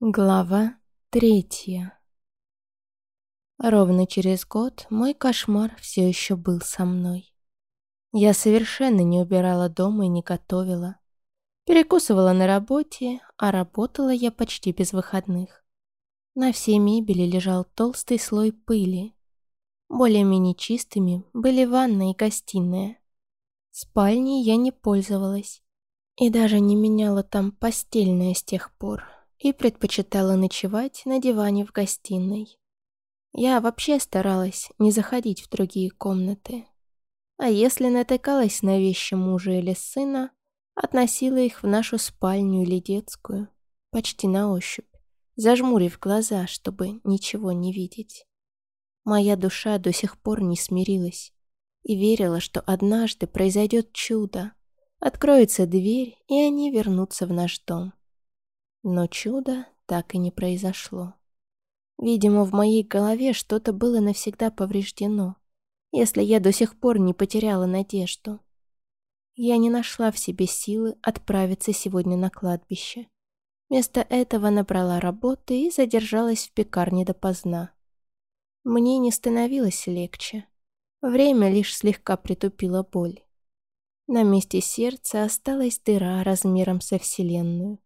Глава третья Ровно через год мой кошмар все еще был со мной. Я совершенно не убирала дома и не готовила. Перекусывала на работе, а работала я почти без выходных. На всей мебели лежал толстый слой пыли. Более-менее чистыми были ванна и гостиная. Спальней я не пользовалась и даже не меняла там постельное с тех пор и предпочитала ночевать на диване в гостиной. Я вообще старалась не заходить в другие комнаты. А если натыкалась на вещи мужа или сына, относила их в нашу спальню или детскую, почти на ощупь, зажмурив глаза, чтобы ничего не видеть. Моя душа до сих пор не смирилась и верила, что однажды произойдет чудо, откроется дверь, и они вернутся в наш дом. Но чудо так и не произошло. Видимо, в моей голове что-то было навсегда повреждено, если я до сих пор не потеряла надежду. Я не нашла в себе силы отправиться сегодня на кладбище. Вместо этого набрала работы и задержалась в пекарне допоздна. Мне не становилось легче. Время лишь слегка притупило боль. На месте сердца осталась дыра размером со Вселенную.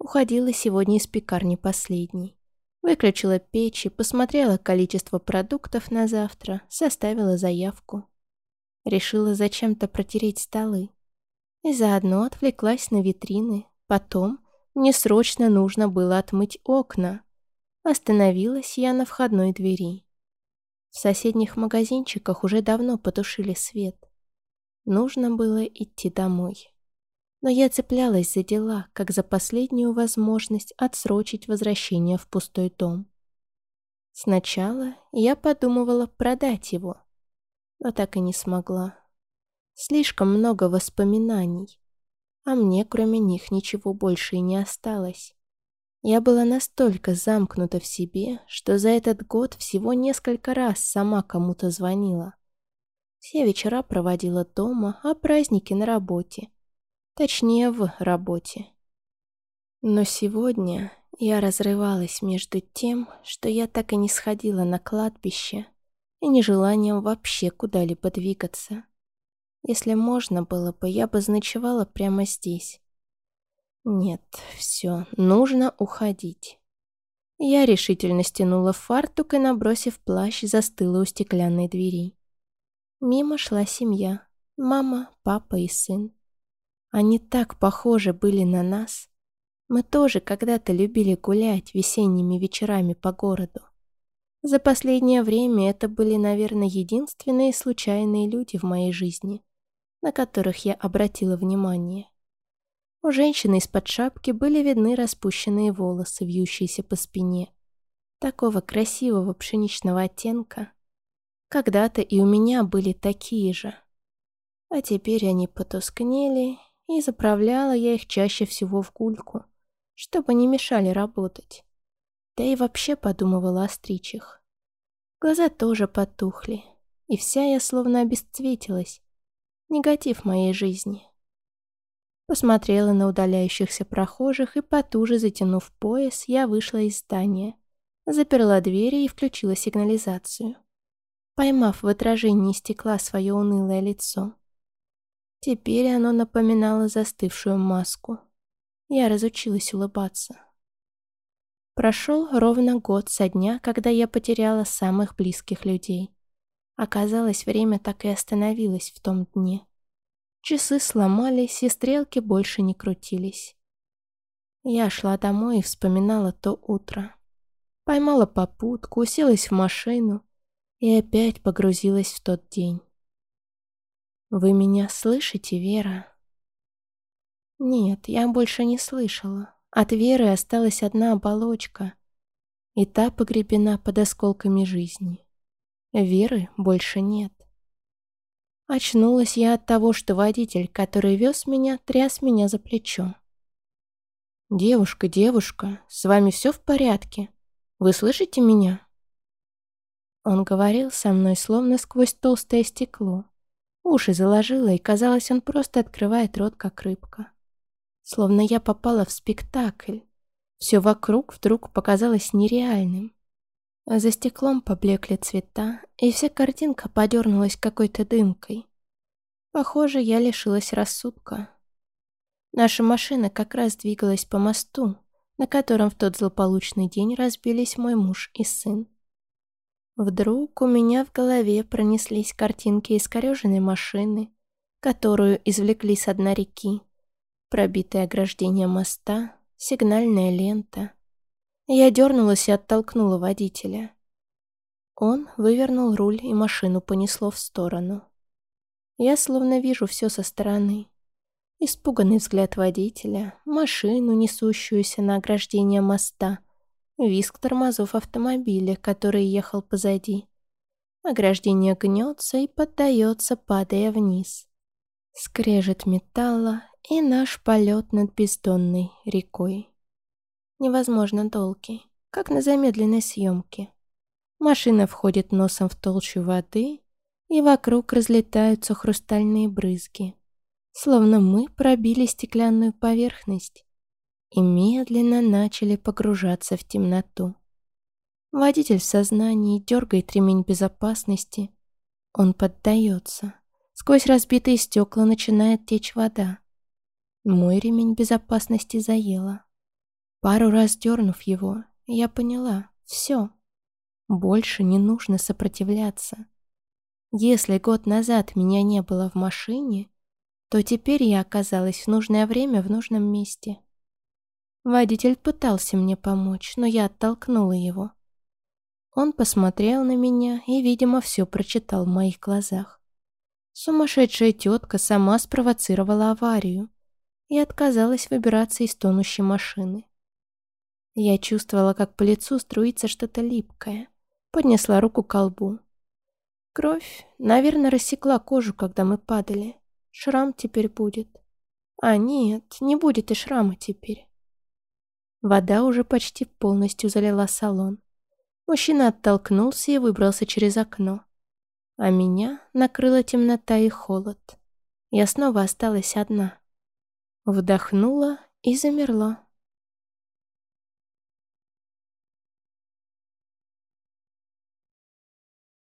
Уходила сегодня из пекарни последней. Выключила печь и посмотрела количество продуктов на завтра, составила заявку. Решила зачем-то протереть столы. И заодно отвлеклась на витрины. Потом мне срочно нужно было отмыть окна. Остановилась я на входной двери. В соседних магазинчиках уже давно потушили свет. Нужно было идти домой но я цеплялась за дела, как за последнюю возможность отсрочить возвращение в пустой дом. Сначала я подумывала продать его, но так и не смогла. Слишком много воспоминаний, а мне кроме них ничего больше и не осталось. Я была настолько замкнута в себе, что за этот год всего несколько раз сама кому-то звонила. Все вечера проводила дома, а праздники на работе — Точнее, в работе. Но сегодня я разрывалась между тем, что я так и не сходила на кладбище, и нежеланием вообще куда-либо двигаться. Если можно было бы, я бы ночевала прямо здесь. Нет, все, нужно уходить. Я решительно стянула фартук и, набросив плащ, застыла у стеклянной двери. Мимо шла семья. Мама, папа и сын. Они так похожи были на нас. Мы тоже когда-то любили гулять весенними вечерами по городу. За последнее время это были, наверное, единственные случайные люди в моей жизни, на которых я обратила внимание. У женщины из-под шапки были видны распущенные волосы, вьющиеся по спине, такого красивого пшеничного оттенка. Когда-то и у меня были такие же. А теперь они потускнели и заправляла я их чаще всего в кульку, чтобы не мешали работать. Да и вообще подумывала остричь их. Глаза тоже потухли, и вся я словно обесцветилась. Негатив моей жизни. Посмотрела на удаляющихся прохожих и, потуже затянув пояс, я вышла из здания, заперла двери и включила сигнализацию, поймав в отражении стекла свое унылое лицо. Теперь оно напоминало застывшую маску. Я разучилась улыбаться. Прошел ровно год со дня, когда я потеряла самых близких людей. Оказалось, время так и остановилось в том дне. Часы сломались, и стрелки больше не крутились. Я шла домой и вспоминала то утро. Поймала попутку, уселась в машину и опять погрузилась в тот день. «Вы меня слышите, Вера?» Нет, я больше не слышала. От Веры осталась одна оболочка, и та погребена под осколками жизни. Веры больше нет. Очнулась я от того, что водитель, который вез меня, тряс меня за плечо. «Девушка, девушка, с вами все в порядке? Вы слышите меня?» Он говорил со мной, словно сквозь толстое стекло. Уши заложила, и казалось, он просто открывает рот, как рыбка. Словно я попала в спектакль. Все вокруг вдруг показалось нереальным. А за стеклом поблекли цвета, и вся картинка подернулась какой-то дымкой. Похоже, я лишилась рассудка. Наша машина как раз двигалась по мосту, на котором в тот злополучный день разбились мой муж и сын. Вдруг у меня в голове пронеслись картинки искореженной машины, которую извлекли с дна реки, пробитое ограждение моста, сигнальная лента. Я дернулась и оттолкнула водителя. Он вывернул руль, и машину понесло в сторону. Я словно вижу все со стороны. Испуганный взгляд водителя, машину, несущуюся на ограждение моста, визг тормозов автомобиля, который ехал позади. Ограждение гнется и поддается, падая вниз. Скрежет металла и наш полет над бездонной рекой. Невозможно долгий, как на замедленной съемке. Машина входит носом в толщу воды, и вокруг разлетаются хрустальные брызги, словно мы пробили стеклянную поверхность и медленно начали погружаться в темноту. Водитель в сознании дергает ремень безопасности. Он поддается. Сквозь разбитые стекла начинает течь вода. Мой ремень безопасности заело. Пару раз дернув его, я поняла — все. Больше не нужно сопротивляться. Если год назад меня не было в машине, то теперь я оказалась в нужное время в нужном месте. Водитель пытался мне помочь, но я оттолкнула его. Он посмотрел на меня и, видимо, все прочитал в моих глазах. Сумасшедшая тетка сама спровоцировала аварию и отказалась выбираться из тонущей машины. Я чувствовала, как по лицу струится что-то липкое. Поднесла руку к колбу. Кровь, наверное, рассекла кожу, когда мы падали. Шрам теперь будет. А нет, не будет и шрама теперь. Вода уже почти полностью залила салон. Мужчина оттолкнулся и выбрался через окно а меня накрыла темнота и холод. Я снова осталась одна. Вдохнула и замерла.